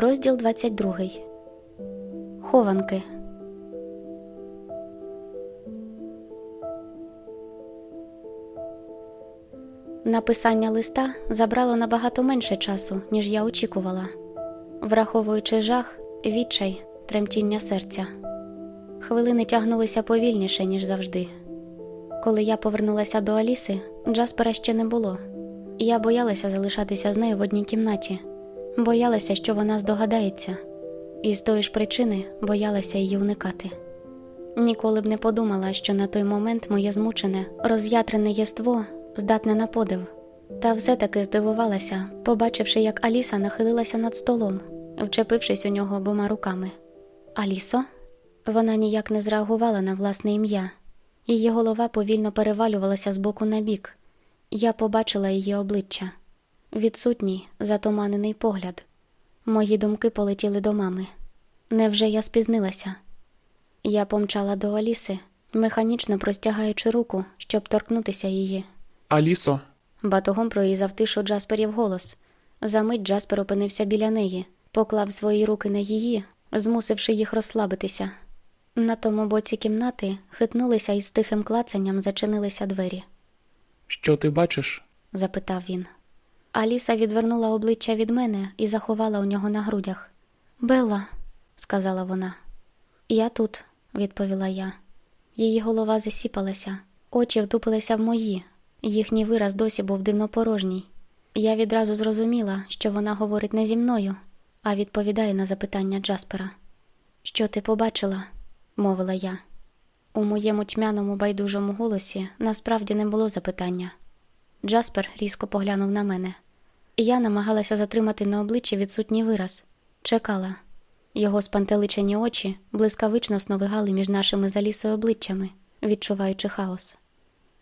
Розділ 22. Хованки. Написання листа забрало набагато менше часу, ніж я очікувала, враховуючи жах, відчай, тремтіння серця. Хвилини тягнулися повільніше, ніж завжди. Коли я повернулася до Аліси, Джаспера ще не було. Я боялася залишатися з нею в одній кімнаті, боялася, що вона здогадається, і з тої ж причини боялася її уникати. Ніколи б не подумала, що на той момент моє змучене, роз'ятрене єство здатне на подив, та все таки здивувалася, побачивши, як Аліса нахилилася над столом, вчепившись у нього обома руками. Алісо? Вона ніяк не зреагувала на власне ім'я. Її голова повільно перевалювалася з боку на бік. Я побачила її обличчя, відсутній, затуманений погляд. Мої думки полетіли до мами. Невже я спізнилася? Я помчала до Аліси, механічно простягаючи руку, щоб торкнутися її. Алісо, Батогом проїзав тишу Джасперів голос. Замить Джаспер опинився біля неї, поклав свої руки на її, змусивши їх розслабитися. На тому боці кімнати хитнулися і з тихим клацанням зачинилися двері. що ти бачиш? запитав він. Аліса відвернула обличчя від мене і заховала у нього на грудях. Белла, сказала вона. Я тут, відповіла я. Її голова засіпалася, очі втупилися в мої, їхній вираз досі був дивно порожній. Я відразу зрозуміла, що вона говорить не зі мною, а відповідає на запитання Джаспера. Що ти побачила? мовила я. У моєму тьмяному байдужому голосі насправді не було запитання. Джаспер різко поглянув на мене. Я намагалася затримати на обличчі відсутній вираз, чекала. Його спантеличені очі блискавично сновигали між нашими залісою обличчями, відчуваючи хаос.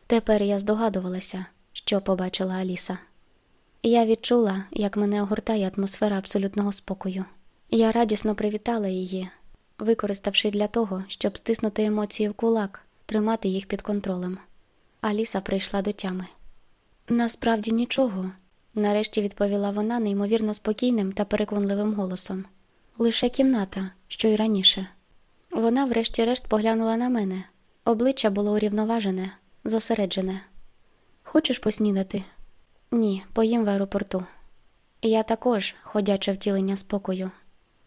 Тепер я здогадувалася, що побачила Аліса. Я відчула, як мене огортає атмосфера абсолютного спокою. Я радісно привітала її, використавши для того, щоб стиснути емоції в кулак, тримати їх під контролем. Аліса прийшла до тями. Насправді нічого, нарешті відповіла вона неймовірно спокійним та переконливим голосом. Лише кімната, що й раніше. Вона, врешті-решт, поглянула на мене. Обличчя було урівноважене, зосереджене. Хочеш поснідати? Ні, поїм в аеропорту. Я також ходяче втілення спокою.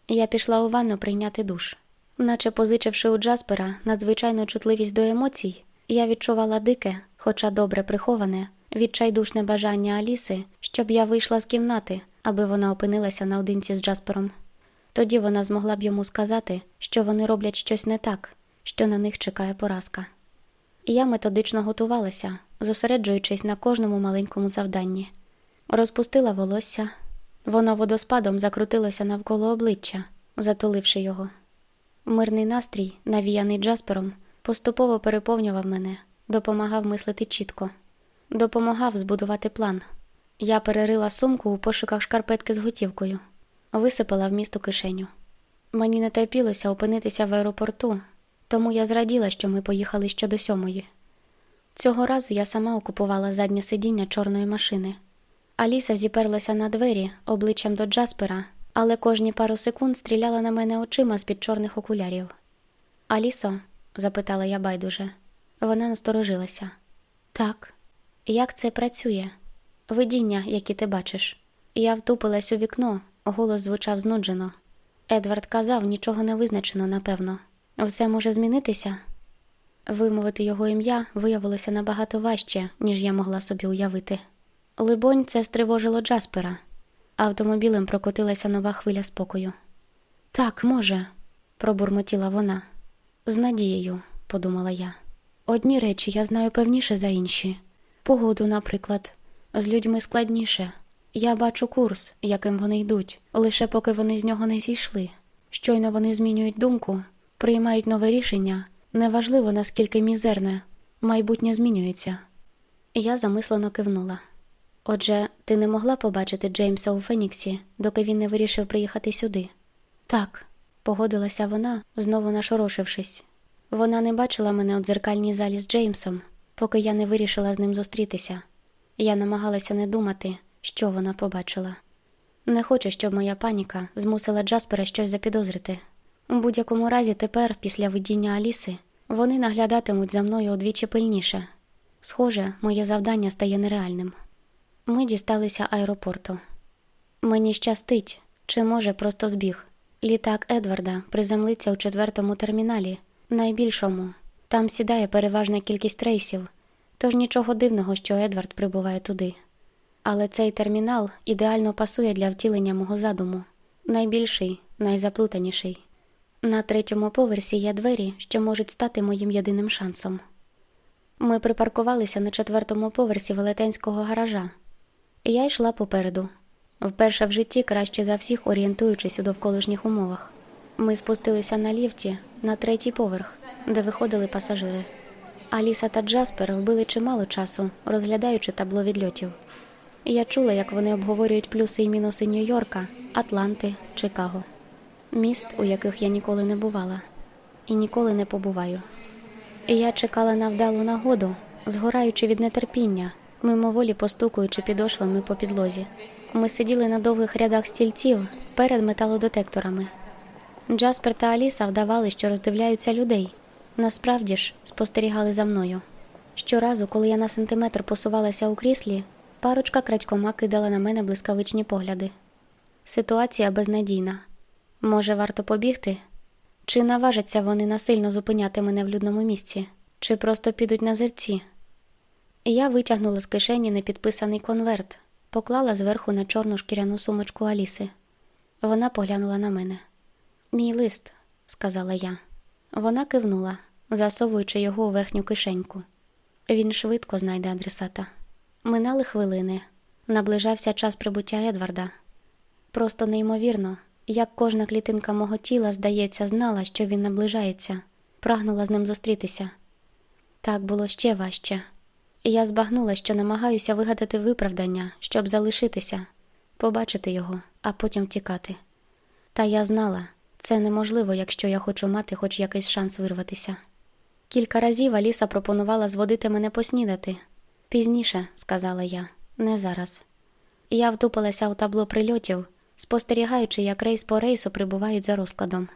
Я пішла у ванну прийняти душ. Наче позичивши у Джаспера надзвичайну чутливість до емоцій, я відчувала дике, хоча добре приховане, відчайдушне бажання Аліси, щоб я вийшла з кімнати, аби вона опинилася наодинці з Джаспером. Тоді вона змогла б йому сказати, що вони роблять щось не так, що на них чекає поразка. Я методично готувалася, зосереджуючись на кожному маленькому завданні. Розпустила волосся, воно водоспадом закрутилося навколо обличчя, затуливши його. Мирний настрій, навіяний Джаспером, поступово переповнював мене, допомагав мислити чітко, допомагав збудувати план. Я перерила сумку у пошуках шкарпетки з готівкою, висипала в місту кишеню. Мені не терпілося опинитися в аеропорту, тому я зраділа, що ми поїхали ще до сьомої. Цього разу я сама окупувала заднє сидіння чорної машини. Аліса зіперлася на двері обличчям до Джаспера, але кожні пару секунд стріляла на мене очима з-під чорних окулярів. Алісо? запитала я байдуже. Вона насторожилася. Так, як це працює? Видіння, які ти бачиш. Я втупилась у вікно, голос звучав знуджено. Едвард казав, нічого не визначено, напевно. Все може змінитися. Вимовити його ім'я виявилося набагато важче, ніж я могла собі уявити. Либонь, це стривожило Джаспера. Автомобілем прокотилася нова хвиля спокою. Так, може, пробурмотіла вона. З надією, подумала я. Одні речі я знаю певніше за інші. Погоду, наприклад, з людьми складніше. Я бачу курс, яким вони йдуть, лише поки вони з нього не зійшли. Щойно вони змінюють думку, приймають нове рішення. Неважливо, наскільки мізерне, майбутнє змінюється. Я замислено кивнула. Отже, ти не могла побачити Джеймса у Феніксі, доки він не вирішив приїхати сюди? Так, погодилася вона, знову нашорошившись. Вона не бачила мене у дзеркальній залі з Джеймсом, поки я не вирішила з ним зустрітися. Я намагалася не думати, що вона побачила. Не хочу, щоб моя паніка змусила Джаспера щось запідозрити. У будь-якому разі, тепер, після видіння Аліси, вони наглядатимуть за мною удвічі пильніше. Схоже, моє завдання стає нереальним. Ми дісталися аеропорту. Мені щастить, чи може просто збіг. Літак Едварда приземлиться у четвертому терміналі, найбільшому. Там сідає переважна кількість рейсів, тож нічого дивного, що Едвард прибуває туди. Але цей термінал ідеально пасує для втілення мого задуму найбільший, найзаплутаніший. На третьому поверсі є двері, що можуть стати моїм єдиним шансом. Ми припаркувалися на четвертому поверсі велетенського гаража. Я йшла попереду, вперше в житті краще за всіх орієнтуючись у довколишніх умовах. Ми спустилися на ліфті на третій поверх, де виходили пасажири. Аліса та Джаспер вбили чимало часу, розглядаючи табло відльотів. Я чула, як вони обговорюють плюси і мінуси Нью-Йорка, Атланти, Чикаго, міст, у яких я ніколи не бувала і ніколи не побуваю. Я чекала на вдалу нагоду, згораючи від нетерпіння, мимоволі постукуючи підошвами по підлозі. Ми сиділи на довгих рядах стільців перед металодетекторами. Джаспер та Аліса вдавали, що роздивляються людей. Насправді ж спостерігали за мною. Щоразу, коли я на сантиметр посувалася у кріслі, парочка крадькома кидала на мене блискавичні погляди. Ситуація безнадійна. Може, варто побігти? Чи наважаться вони насильно зупиняти мене в людному місці, чи просто підуть на зерці? Я витягнула з кишені непідписаний конверт, поклала зверху на чорну шкіряну сумочку Аліси. Вона поглянула на мене. Мій лист, сказала я. Вона кивнула, засовуючи його у верхню кишеньку. Він швидко знайде адресата. Минали хвилини. Наближався час прибуття Едварда. Просто неймовірно, як кожна клітинка мого тіла, здається, знала, що він наближається, прагнула з ним зустрітися. Так було ще важче. Я збагнула, що намагаюся вигадати виправдання, щоб залишитися, побачити його, а потім тікати. Та я знала, це неможливо, якщо я хочу мати хоч якийсь шанс вирватися. Кілька разів Аліса пропонувала зводити мене поснідати. Пізніше, сказала я, не зараз. Я втупилася у табло прильотів, спостерігаючи, як рейс по рейсу прибувають за розкладом.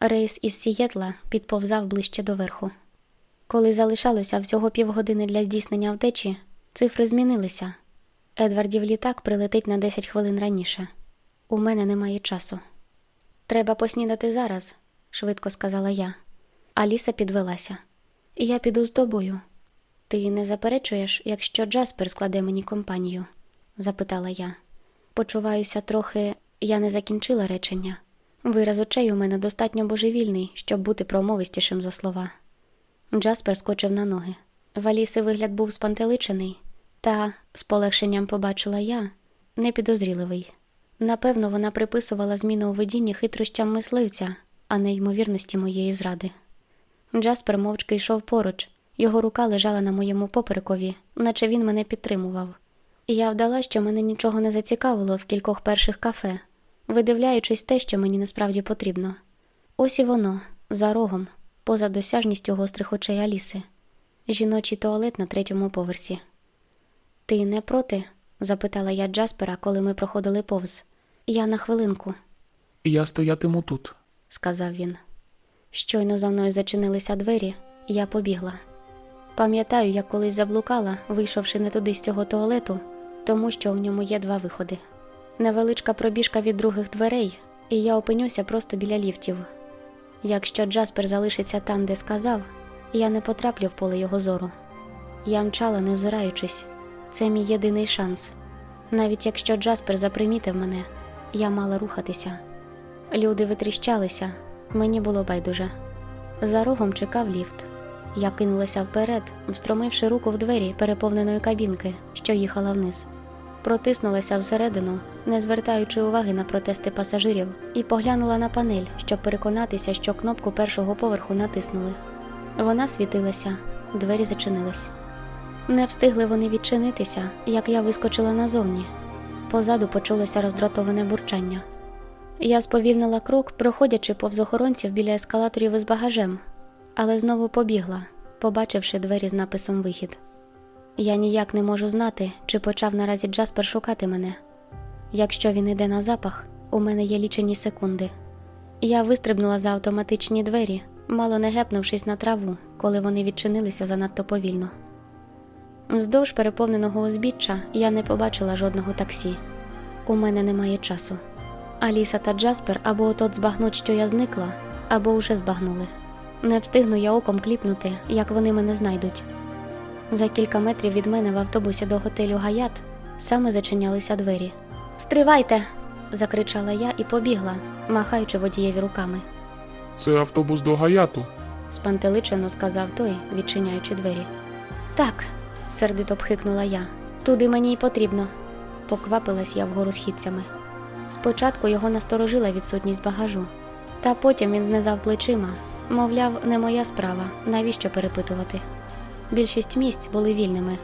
Рейс із Сієтла підповзав ближче до верху. Коли залишалося всього півгодини для здійснення втечі, цифри змінилися. Едвардів літак прилетить на 10 хвилин раніше. У мене немає часу. Треба поснідати зараз, швидко сказала я. Аліса підвелася. Я піду з тобою. Ти не заперечуєш, якщо Джаспер складе мені компанію? запитала я. Почуваюся трохи, я не закінчила речення. Вираз очей у мене достатньо божевільний, щоб бути промовистішим за слова. Джаспер скочив на ноги. В Аліси вигляд був спантеличений, та, з полегшенням побачила я, непідозріливий. Напевно, вона приписувала зміну у видінні хитрощам мисливця, а не ймовірності моєї зради. Джаспер мовчки йшов поруч, його рука лежала на моєму поперекові, наче він мене підтримував. Я вдала, що мене нічого не зацікавило в кількох перших кафе, видивляючись те, що мені насправді потрібно. Ось і воно, за рогом, поза досяжністю гострих очей Аліси, жіночий туалет на третьому поверсі. Ти не проти? запитала я Джаспера, коли ми проходили повз. Я на хвилинку, Я стоятиму тут. сказав він. Щойно за мною зачинилися двері, я побігла. Пам'ятаю, як колись заблукала, вийшовши не туди з цього туалету, тому що у ньому є два виходи. Невеличка пробіжка від других дверей, і я опинюся просто біля ліфтів. Якщо Джаспер залишиться там, де сказав, я не потраплю в поле його зору. Я мчала, не озираючись. Це мій єдиний шанс. Навіть якщо Джаспер запримітив мене, я мала рухатися. Люди витріщалися, мені було байдуже. За рогом чекав ліфт. Я кинулася вперед, встромивши руку в двері переповненої кабінки, що їхала вниз. Протиснулася всередину, не звертаючи уваги на протести пасажирів, і поглянула на панель, щоб переконатися, що кнопку першого поверху натиснули. Вона світилася, двері зачинились. Не встигли вони відчинитися, як я вискочила назовні. Позаду почулося роздратоване бурчання. Я сповільнила крок, проходячи повз охоронців біля ескалаторів із багажем, але знову побігла, побачивши двері з написом Вихід. Я ніяк не можу знати, чи почав наразі Джаспер шукати мене. Якщо він іде на запах, у мене є лічені секунди. Я вистрибнула за автоматичні двері, мало не гепнувшись на траву, коли вони відчинилися занадто повільно. Вздовж переповненого узбіччя я не побачила жодного таксі. У мене немає часу. Аліса та Джаспер або отот збагнуть, що я зникла, або уже збагнули. Не встигну я оком кліпнути, як вони мене знайдуть. За кілька метрів від мене в автобусі до готелю Гаят саме зачинялися двері. Стривайте! закричала я і побігла, махаючи водієві руками. Це автобус до Гаяту. спантеличено сказав той, відчиняючи двері. Так, сердито пхикнула я. Туди мені й потрібно. Поквапилась я вгору східцями. Спочатку його насторожила відсутність багажу, та потім він знизав плечима, мовляв, не моя справа, навіщо перепитувати. Більшість місць були вільними.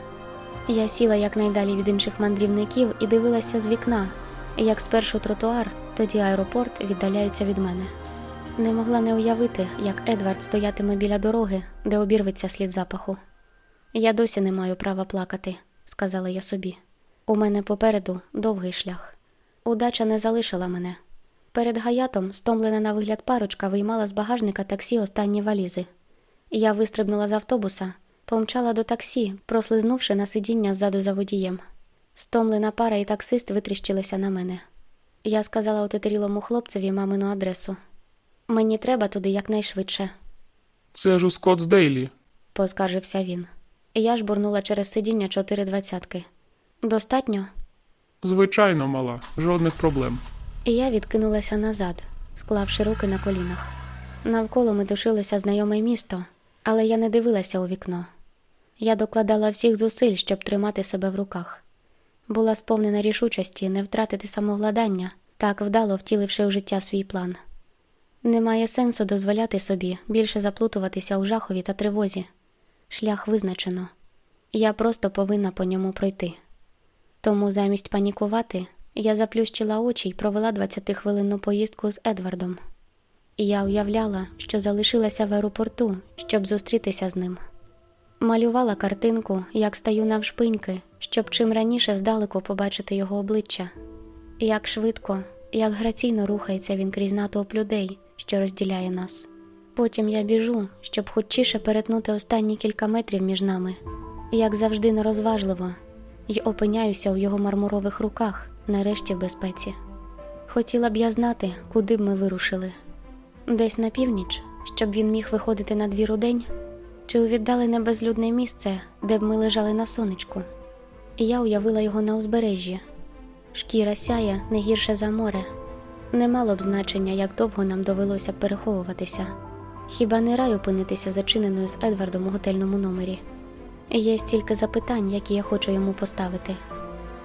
Я сіла якнайдалі від інших мандрівників і дивилася з вікна, як спершу тротуар, тоді аеропорт віддаляються від мене. Не могла не уявити, як Едвард стоятиме біля дороги, де обірветься слід запаху. Я досі не маю права плакати, сказала я собі. У мене попереду довгий шлях. Удача не залишила мене. Перед гаятом, стомлена на вигляд парочка, виймала з багажника таксі останні валізи. Я вистрибнула з автобуса, помчала до таксі, прослизнувши на сидіння ззаду за водієм. Стомлена пара і таксист витріщилися на мене. Я сказала отетерілому хлопцеві мамину адресу. Мені треба туди якнайшвидше, Це ж у Скоттсдейлі. поскаржився він. Я жбурнула через сидіння чотири двадцятки. Достатньо? Звичайно, мала, жодних проблем. І я відкинулася назад, склавши руки на колінах. Навколо метушилося знайоме місто, але я не дивилася у вікно. Я докладала всіх зусиль, щоб тримати себе в руках. Була сповнена рішучості не втратити самовладання, так вдало втіливши в життя свій план. Немає сенсу дозволяти собі більше заплутуватися у жахові та тривозі. Шлях визначено. Я просто повинна по ньому пройти. Тому замість панікувати я заплющила очі й провела 20-хвилинну поїздку з Едвардом. І я уявляла, що залишилася в аеропорту, щоб зустрітися з ним. Малювала картинку, як стаю навшпиньки, щоб чим раніше здалеку побачити його обличчя. Як швидко, як граційно рухається він крізь натовп людей, що розділяє нас. Потім я біжу, щоб хутчіше перетнути останні кілька метрів між нами, як завжди нерозважливо, й опиняюся у його мармурових руках, нарешті в безпеці. Хотіла б я знати, куди б ми вирушили. Десь на північ, щоб він міг виходити на двір у день, чи у віддалене безлюдне місце, де б ми лежали на сонечку. І я уявила його на узбережжі. Шкіра сяє не гірше за море. Не мало б значення, як довго нам довелося переховуватися. Хіба не рай опинитися зачиненою з Едвардом у готельному номері? Є стільки запитань, які я хочу йому поставити.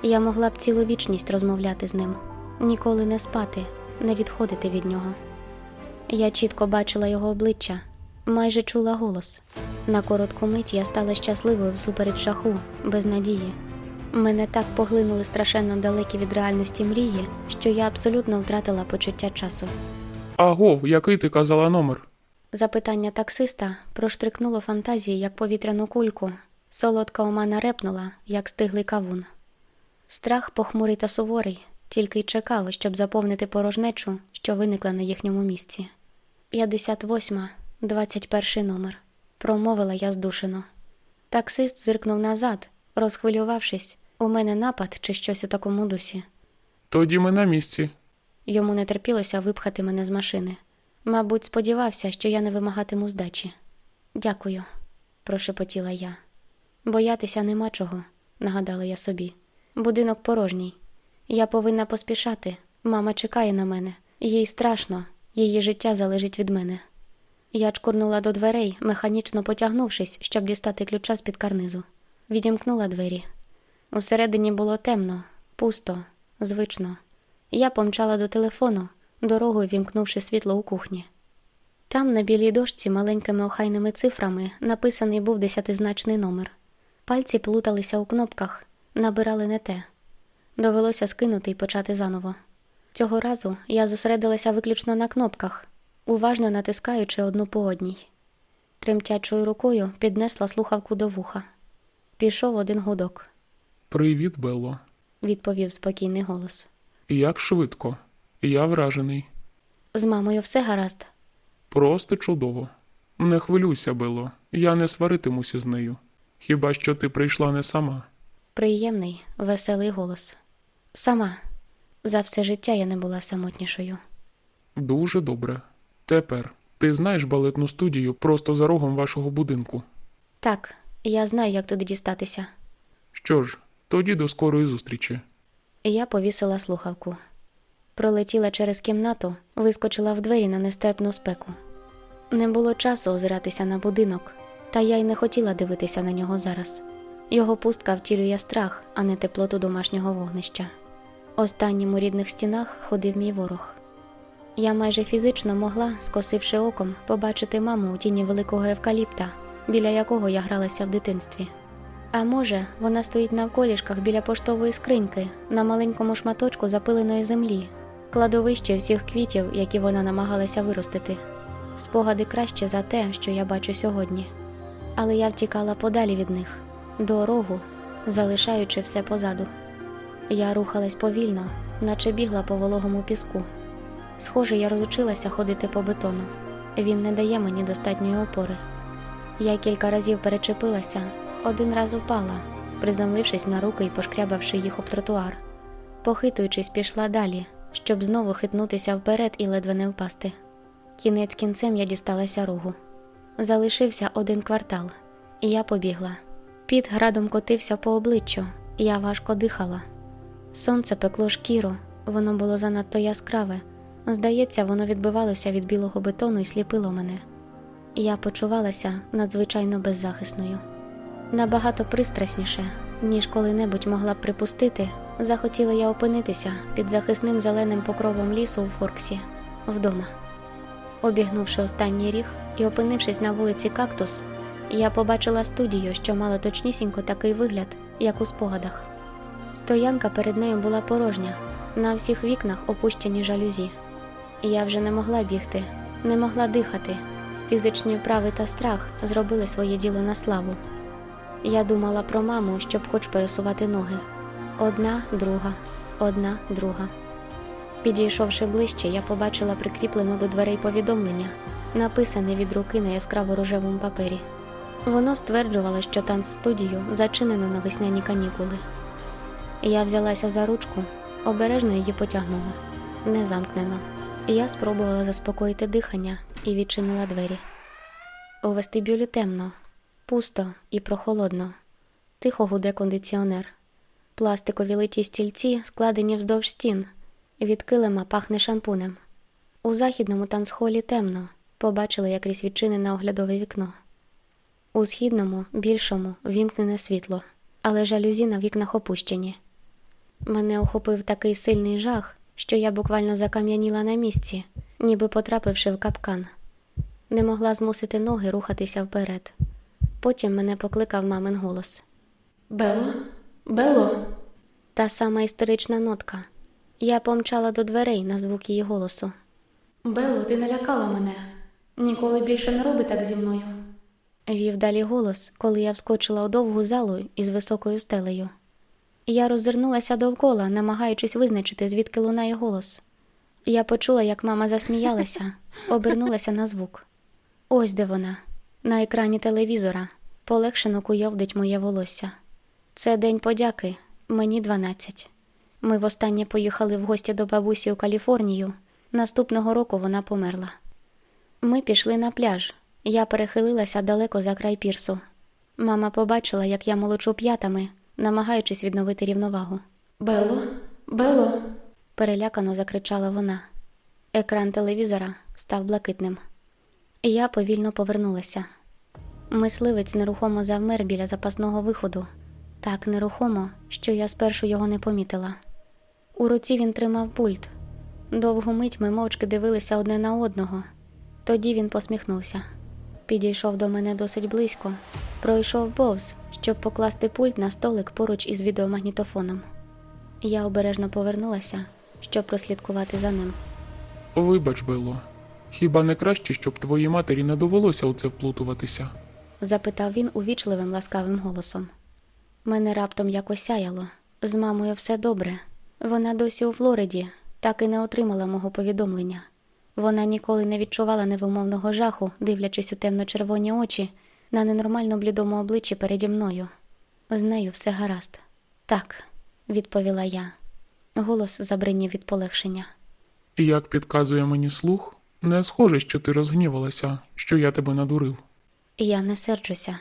Я могла б цілу вічність розмовляти з ним, ніколи не спати, не відходити від нього. Я чітко бачила його обличчя, майже чула голос. На коротку мить я стала щасливою всупереч жаху, без надії. Мене так поглинули страшенно далекі від реальності мрії, що я абсолютно втратила почуття часу. Агов, який ти казала номер? Запитання таксиста проштрикнуло фантазії, як повітряну кульку. Солодка омана репнула, як стиглий кавун. Страх похмурий та суворий, тільки й чекав, щоб заповнити порожнечу, що виникла на їхньому місці. 58, 21 номер. Промовила я здушено. Таксист зиркнув назад, розхвилювавшись, у мене напад чи щось у такому дусі. Тоді ми на місці. Йому не терпілося випхати мене з машини. Мабуть, сподівався, що я не вимагатиму здачі. Дякую, прошепотіла я. Боятися нема чого, нагадала я собі. Будинок порожній. Я повинна поспішати. Мама чекає на мене. Їй страшно, її життя залежить від мене. Я чкурнула до дверей, механічно потягнувшись, щоб дістати ключа з під карнизу. Відімкнула двері. Усередині було темно, пусто, звично. Я помчала до телефону, дорогою вімкнувши світло у кухні. Там на білій дошці маленькими охайними цифрами написаний був десятизначний номер. Пальці плуталися у кнопках, набирали не те. Довелося скинути і почати заново. Цього разу я зосередилася виключно на кнопках, уважно натискаючи одну по одній. Тремтячою рукою піднесла слухавку до вуха. Пішов один гудок, Привіт, Белло. відповів спокійний голос. Як швидко. Я вражений. З мамою все гаразд. Просто чудово. Не хвилюйся, Бело, я не сваритимуся з нею. Хіба що ти прийшла не сама. Приємний, веселий голос. Сама. За все життя я не була самотнішою. Дуже добре. Тепер ти знаєш балетну студію просто за рогом вашого будинку. Так, я знаю, як туди дістатися. Що ж, тоді до скорої зустрічі. Я повісила слухавку. Пролетіла через кімнату, вискочила в двері на нестерпну спеку. Не було часу озиратися на будинок, та я й не хотіла дивитися на нього зараз. Його пустка втілює страх, а не теплоту домашнього вогнища. Останнім у рідних стінах ходив мій ворог. Я майже фізично могла, скосивши оком, побачити маму у тіні великого евкаліпта, біля якого я гралася в дитинстві. А може, вона стоїть на вколішках біля поштової скриньки на маленькому шматочку запиленої землі, кладовище всіх квітів, які вона намагалася виростити. Спогади краще за те, що я бачу сьогодні. Але я втікала подалі від них, до рогу, залишаючи все позаду. Я рухалась повільно, наче бігла по вологому піску. Схоже, я розучилася ходити по бетону. Він не дає мені достатньої опори. Я кілька разів перечепилася, один раз впала, приземлившись на руки і пошкрябавши їх об тротуар. Похитуючись, пішла далі, щоб знову хитнутися вперед і ледве не впасти. Кінець кінцем я дісталася рогу. Залишився один квартал, і я побігла. Під градом котився по обличчю, я важко дихала. Сонце пекло шкіру, воно було занадто яскраве. Здається, воно відбивалося від білого бетону і сліпило мене. Я почувалася надзвичайно беззахисною. Набагато пристрасніше, ніж коли-небудь могла б припустити, захотіла я опинитися під захисним зеленим покровом лісу у Форксі вдома. Обігнувши останній ріг і опинившись на вулиці Кактус, я побачила студію, що мала точнісінько такий вигляд, як у спогадах. Стоянка перед нею була порожня, на всіх вікнах опущені жалюзі. Я вже не могла бігти, не могла дихати. Фізичні вправи та страх зробили своє діло на славу. Я думала про маму, щоб хоч пересувати ноги. Одна, друга, одна, друга. Підійшовши ближче, я побачила прикріплене до дверей повідомлення, написане від руки на яскраво рожевому папері. Воно стверджувало, що танцстудію зачинено на весняні канікули. Я взялася за ручку, обережно її потягнула. Не замкнено. Я спробувала заспокоїти дихання і відчинила двері. У вестибюлі темно, пусто і прохолодно. Тихо гуде кондиціонер. Пластикові литі стільці складені вздовж стін. Від килима пахне шампунем. У західному танцхолі темно. Побачила, як крізь відчинене оглядове вікно. У східному, більшому, вімкнене світло, але жалюзі на вікнах опущені. Мене охопив такий сильний жах, що я буквально закам'яніла на місці, ніби потрапивши в капкан. Не могла змусити ноги рухатися вперед. Потім мене покликав мамин голос. Бело? Бело? Та сама істерична нотка. Я помчала до дверей на звук її голосу. Бело, ти налякала мене. Ніколи більше не роби так зі мною. Вів далі голос, коли я вскочила у довгу залу із високою стелею. Я роззирнулася довкола, намагаючись визначити, звідки лунає голос. Я почула, як мама засміялася, обернулася на звук. Ось де вона, на екрані телевізора, полегшено куйовдить моє волосся. Це день подяки, мені 12. Ми востаннє поїхали в гості до бабусі у Каліфорнію. Наступного року вона померла. Ми пішли на пляж. Я перехилилася далеко за край пірсу. Мама побачила, як я молочу п'ятами, намагаючись відновити рівновагу. Бело, Бело. перелякано закричала вона. Екран телевізора став блакитним. Я повільно повернулася. Мисливець нерухомо завмер біля запасного виходу, так нерухомо, що я спершу його не помітила. У руці він тримав пульт. Довгу мить ми мовчки дивилися одне на одного. Тоді він посміхнувся. Підійшов до мене досить близько, пройшов повз, щоб покласти пульт на столик поруч із відеомагнітофоном. Я обережно повернулася, щоб прослідкувати за ним. Вибач, Бело. Хіба не краще, щоб твоїй матері не довелося у це вплутуватися? запитав він увічливим ласкавим голосом. Мене раптом якось сяяло. З мамою все добре. Вона досі у Флориді, так і не отримала мого повідомлення. Вона ніколи не відчувала невимовного жаху, дивлячись у темно-червоні очі на ненормально блідому обличчі переді мною. З нею все гаразд. Так, відповіла я. Голос забринів від полегшення. Як підказує мені слух, не схоже, що ти розгнівалася, що я тебе надурив. Я не серджуся.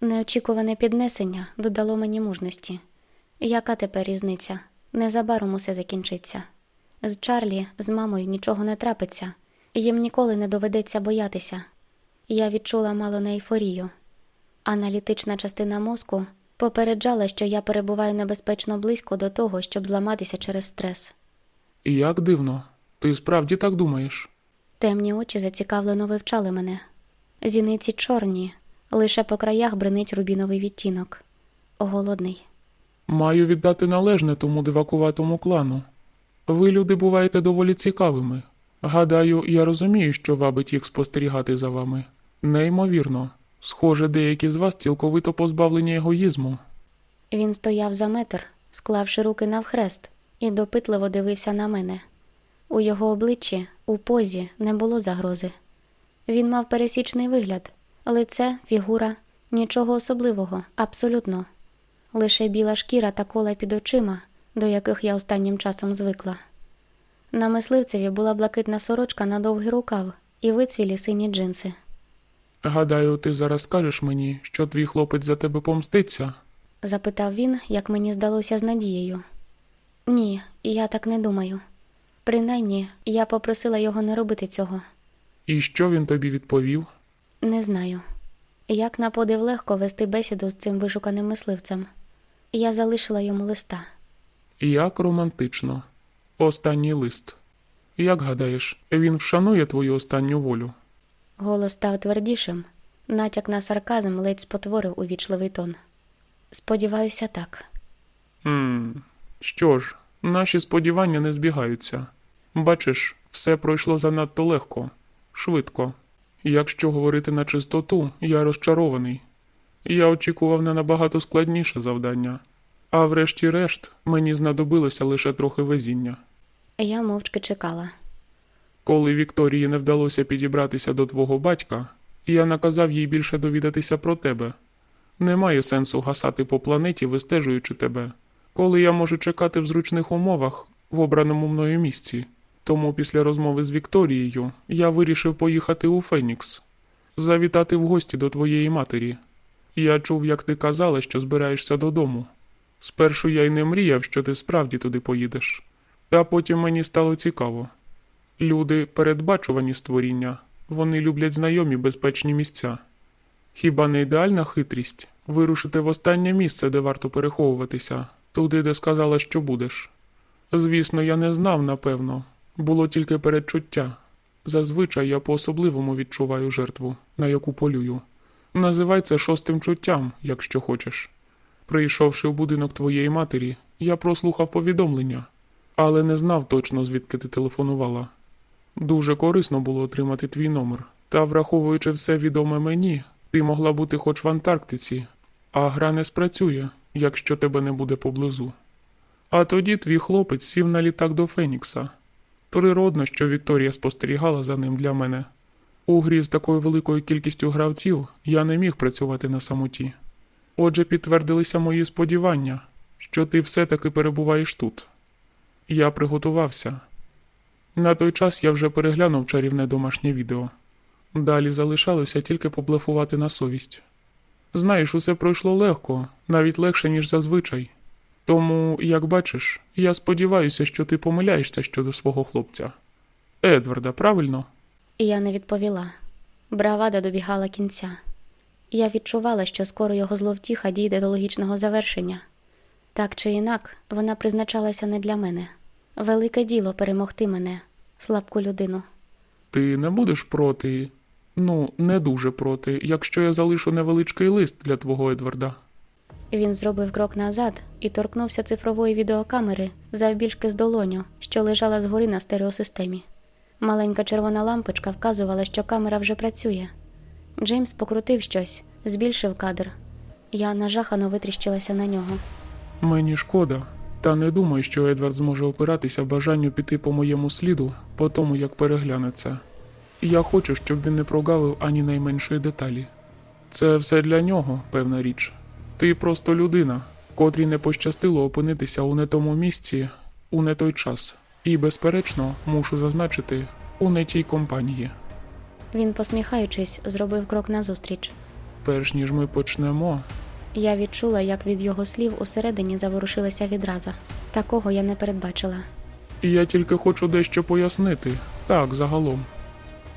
Неочікуване піднесення додало мені мужності. Яка тепер різниця? Незабаром усе закінчиться. З Чарлі, з мамою нічого не трапиться, їм ніколи не доведеться боятися. Я відчула мало на ейфорію. Аналітична частина мозку попереджала, що я перебуваю небезпечно близько до того, щоб зламатися через стрес. Як дивно, ти справді так думаєш? Темні очі зацікавлено вивчали мене. Зіниці чорні, лише по краях бринить рубіновий відтінок. Голодний. Маю віддати належне тому дивакуватому клану. Ви, люди, буваєте доволі цікавими. Гадаю, я розумію, що вабить їх спостерігати за вами. Неймовірно. Схоже, деякі з вас цілковито позбавлені егоїзму. Він стояв за метр, склавши руки навхрест, і допитливо дивився на мене. У його обличчі, у позі, не було загрози. Він мав пересічний вигляд, лице, фігура, нічого особливого, абсолютно. Лише біла шкіра та кола під очима, до яких я останнім часом звикла. На мисливцеві була блакитна сорочка на довгий рукав і вицвілі сині джинси. Гадаю, ти зараз скажеш мені, що твій хлопець за тебе помститься. запитав він, як мені здалося з надією. Ні, я так не думаю. Принаймні, я попросила його не робити цього. І що він тобі відповів? Не знаю. Як на подив легко вести бесіду з цим вишуканим мисливцем. Я залишила йому листа. Як романтично. Останній лист. Як гадаєш, він вшанує твою останню волю? Голос став твердішим. Натяк на сарказм ледь спотворив увічливий тон. Сподіваюся, так. Ммм, що ж, наші сподівання не збігаються. Бачиш, все пройшло занадто легко, швидко. Якщо говорити на чистоту, я розчарований. Я очікував на набагато складніше завдання, а врешті-решт мені знадобилося лише трохи везіння. Я мовчки чекала. Коли Вікторії не вдалося підібратися до твого батька, я наказав їй більше довідатися про тебе. Немає сенсу гасати по планеті, вистежуючи тебе, коли я можу чекати в зручних умовах в обраному мною місці. Тому після розмови з Вікторією я вирішив поїхати у Фенікс, завітати в гості до твоєї матері. Я чув, як ти казала, що збираєшся додому. Спершу я й не мріяв, що ти справді туди поїдеш, та потім мені стало цікаво. Люди передбачувані створіння, вони люблять знайомі безпечні місця. Хіба не ідеальна хитрість вирушити в останнє місце, де варто переховуватися, туди, де сказала, що будеш? Звісно, я не знав, напевно, було тільки передчуття. Зазвичай я по-особливому відчуваю жертву, на яку полюю. Називай це шостим чуттям, якщо хочеш. Прийшовши в будинок твоєї матері, я прослухав повідомлення, але не знав точно, звідки ти телефонувала. Дуже корисно було отримати твій номер, та, враховуючи все відоме мені, ти могла бути хоч в Антарктиці, а гра не спрацює, якщо тебе не буде поблизу. А тоді твій хлопець сів на літак до Фенікса. Природно, що Вікторія спостерігала за ним для мене. У грі з такою великою кількістю гравців я не міг працювати на самоті. Отже, підтвердилися мої сподівання, що ти все-таки перебуваєш тут. Я приготувався. На той час я вже переглянув чарівне домашнє відео. Далі залишалося тільки поблефувати на совість. Знаєш, усе пройшло легко, навіть легше, ніж зазвичай. Тому, як бачиш, я сподіваюся, що ти помиляєшся щодо свого хлопця. Едварда, правильно? І я не відповіла. Бравада добігала кінця. Я відчувала, що скоро його зловтіха дійде до логічного завершення. Так чи інак, вона призначалася не для мене. Велике діло перемогти мене, слабку людину. Ти не будеш проти, ну, не дуже проти, якщо я залишу невеличкий лист для твого Едварда. Він зробив крок назад і торкнувся цифрової відеокамери завбільшки з долоню, що лежала згори на стереосистемі. Маленька червона лампочка вказувала, що камера вже працює. Джеймс покрутив щось, збільшив кадр. Я нажахано витріщилася на нього. Мені шкода. Та не думай, що Едвард зможе опиратися бажанню піти по моєму сліду, по тому як перегляне це. Я хочу, щоб він не прогавив ані найменшої деталі. Це все для нього, певна річ. Ти просто людина, котрій не пощастило опинитися у не тому місці, у не той час. І, безперечно, мушу зазначити, у не тій компанії. Він, посміхаючись, зробив крок назустріч. Перш ніж ми почнемо, Я відчула, як від його слів усередині заворушилася відраза. Такого я не передбачила. Я тільки хочу дещо пояснити. Так, загалом.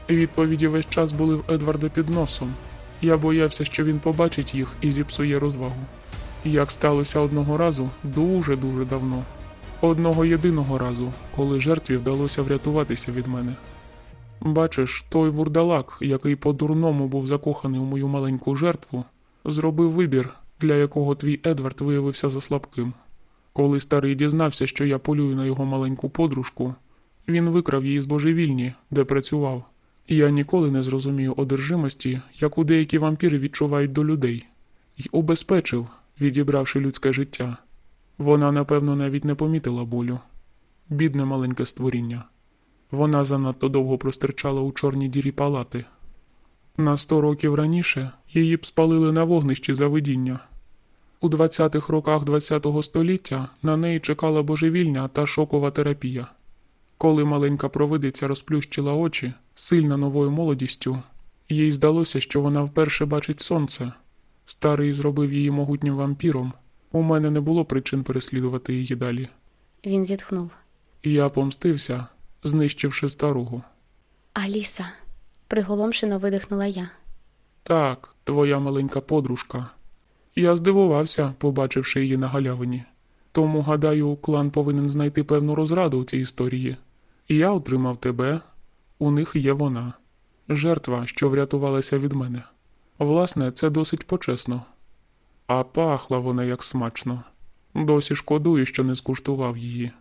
Відповіді весь час були в Едварда під носом. Я боявся, що він побачить їх і зіпсує розвагу. Як сталося одного разу, дуже-дуже давно. Одного єдиного разу, коли жертві вдалося врятуватися від мене. Бачиш, той вурдалак, який по-дурному був закоханий у мою маленьку жертву, зробив вибір, для якого твій Едвард виявився заслабким. Коли старий дізнався, що я полюю на його маленьку подружку, він викрав її з божевільні, де працював. Я ніколи не зрозумію одержимості, яку деякі вампіри відчувають до людей, й убезпечив, відібравши людське життя. Вона, напевно, навіть не помітила болю. Бідне маленьке створіння. Вона занадто довго простирчала у чорній дірі палати. На сто років раніше її б спалили на вогнищі за видіння. У 20-х роках ХХ століття на неї чекала божевільня та шокова терапія. Коли маленька провидиця розплющила очі, сильна новою молодістю, їй здалося, що вона вперше бачить сонце. Старий зробив її могутнім вампіром. У мене не було причин переслідувати її далі. Він зітхнув. Я помстився, знищивши старого. Аліса. приголомшено видихнула я. Так, твоя маленька подружка. Я здивувався, побачивши її на галявині. Тому, гадаю, клан повинен знайти певну розраду у цій історії. Я отримав тебе, у них є вона. Жертва, що врятувалася від мене. Власне, це досить почесно. А пахла вона як смачно. Досі шкодую, що не скуштував її.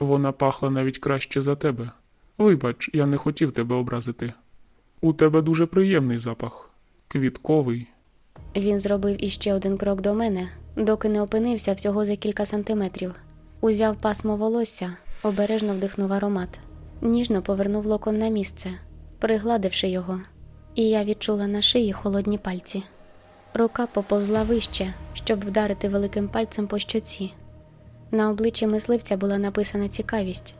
Вона пахла навіть краще за тебе. Вибач, я не хотів тебе образити. У тебе дуже приємний запах. Квітковий. Він зробив іще один крок до мене, доки не опинився всього за кілька сантиметрів. Узяв пасмо волосся, обережно вдихнув аромат, ніжно повернув локон на місце, пригладивши його, і я відчула на шиї холодні пальці. Рука поповзла вище, щоб вдарити великим пальцем по щоці. На обличчі мисливця була написана цікавість,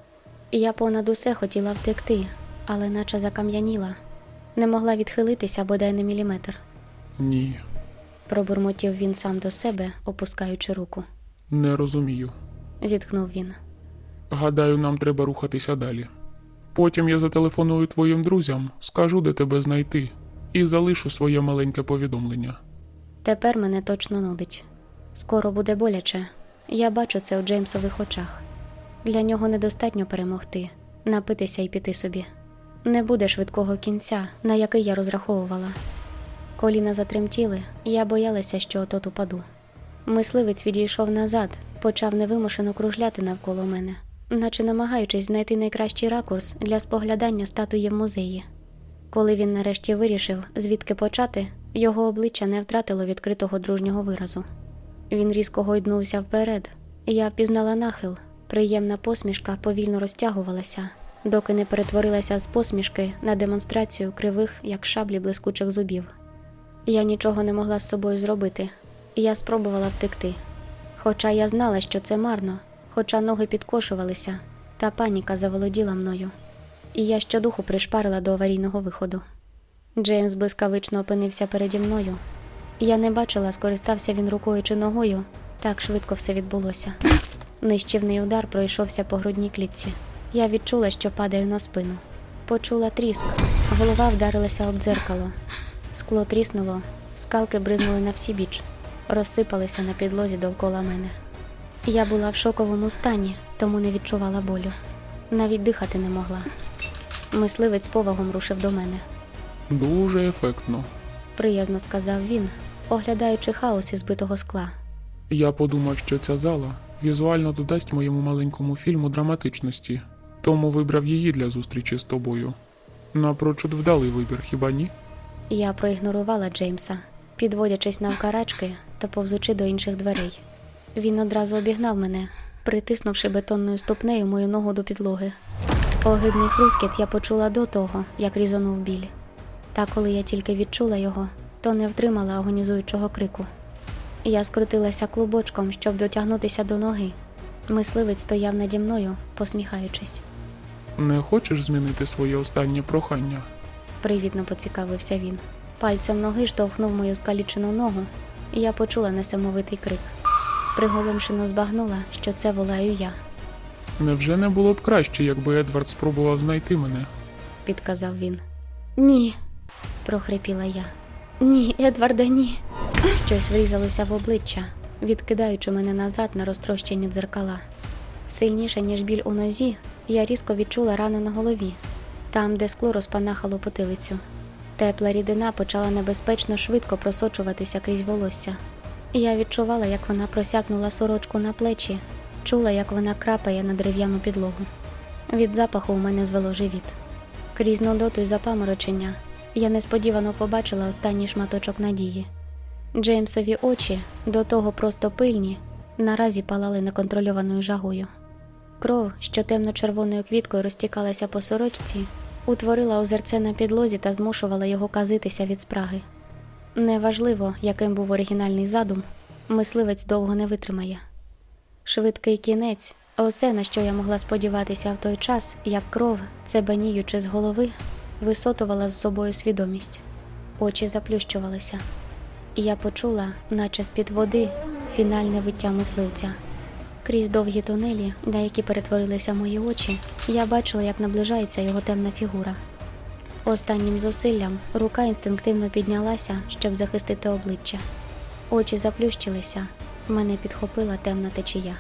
і я понад усе хотіла втекти, але наче закам'яніла, не могла відхилитися бодай на міліметр. Ні, Пробурмотів він сам до себе, опускаючи руку. не розумію. Зітхнув він. Гадаю, нам треба рухатися далі. Потім я зателефоную твоїм друзям, скажу, де тебе знайти, і залишу своє маленьке повідомлення. Тепер мене точно нудить. Скоро буде боляче. Я бачу це у Джеймсових очах. Для нього недостатньо перемогти, напитися і піти собі. Не буде швидкого кінця, на який я розраховувала. Коліна затремтіли, я боялася, що отот упаду. Мисливець відійшов назад, почав невимушено кружляти навколо мене, наче намагаючись знайти найкращий ракурс для споглядання статуї в музеї. Коли він нарешті вирішив, звідки почати, його обличчя не втратило відкритого дружнього виразу. Він різко гойднувся вперед. Я впізнала нахил. Приємна посмішка повільно розтягувалася, доки не перетворилася з посмішки на демонстрацію кривих, як шаблі блискучих зубів. Я нічого не могла з собою зробити, я спробувала втекти. Хоча я знала, що це марно, хоча ноги підкошувалися, та паніка заволоділа мною, і я щодуху пришпарила до аварійного виходу. Джеймс блискавично опинився переді мною. Я не бачила, скористався він рукою чи ногою, так швидко все відбулося. Нищівний удар пройшовся по грудній клітці. Я відчула, що падаю на спину. Почула тріск, голова вдарилася об дзеркало. Скло тріснуло, скалки бризнули на всі біч, розсипалися на підлозі довкола мене. Я була в шоковому стані, тому не відчувала болю. Навіть дихати не могла. Мисливець повагом рушив до мене. Дуже ефектно. Приязно сказав він, оглядаючи хаос із битого скла. Я подумав, що ця зала візуально додасть моєму маленькому фільму драматичності, тому вибрав її для зустрічі з тобою. Напрочуд вдалий вибір, хіба ні? Я проігнорувала Джеймса, підводячись навкарачки та повзучи до інших дверей. Він одразу обігнав мене, притиснувши бетонною ступнею мою ногу до підлоги. Огидний хрускіт я почула до того, як різонув біль. Та коли я тільки відчула його, то не втримала агонізуючого крику. Я скрутилася клубочком, щоб дотягнутися до ноги. Мисливець стояв наді мною, посміхаючись. Не хочеш змінити своє останнє прохання? Привітно поцікавився він. Пальцем ноги штовхнув мою скалічену ногу, і я почула несамовитий крик. Приголомшено збагнула, що це волаю я, Невже не було б краще, якби Едвард спробував знайти мене? підказав він. Ні, прохрипіла я. Ні, Едварда, ні. Щось врізалося в обличчя, відкидаючи мене назад на розтрощені дзеркала. Сильніше, ніж біль у нозі, я різко відчула рану на голові, там, де скло розпанахало потилицю. Тепла рідина почала небезпечно швидко просочуватися крізь волосся. Я відчувала, як вона просякнула сорочку на плечі, чула, як вона крапає на дерев'яну підлогу. Від запаху у мене звело живіт. Крізь нудоту й запаморочення я несподівано побачила останній шматочок надії. Джеймсові очі, до того просто пильні, наразі палали неконтрольованою жагою. Кров, що темно-червоною квіткою розтікалася по сорочці, утворила озерце на підлозі та змушувала його казитися від спраги. Неважливо, яким був оригінальний задум, мисливець довго не витримає. Швидкий кінець, усе, на що я могла сподіватися в той час, як кров, цебаніючи з голови, висотувала з собою свідомість. Очі заплющувалися, я почула, наче з-під води, фінальне виття мисливця. Крізь довгі тунелі, на які перетворилися мої очі, я бачила, як наближається його темна фігура. Останнім зусиллям рука інстинктивно піднялася, щоб захистити обличчя. Очі заплющилися, мене підхопила темна течія.